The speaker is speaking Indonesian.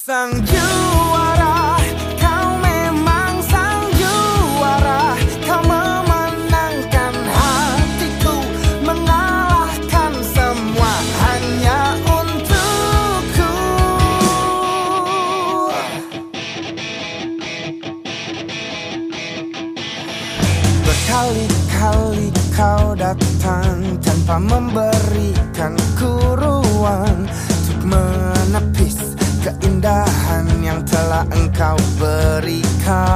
Sang juara, kau memang sang juara. Kau memenangkan hatiku Mengalahkan semua hanya untukku. Berkali-kali kau datang tanpa memberikan ริคา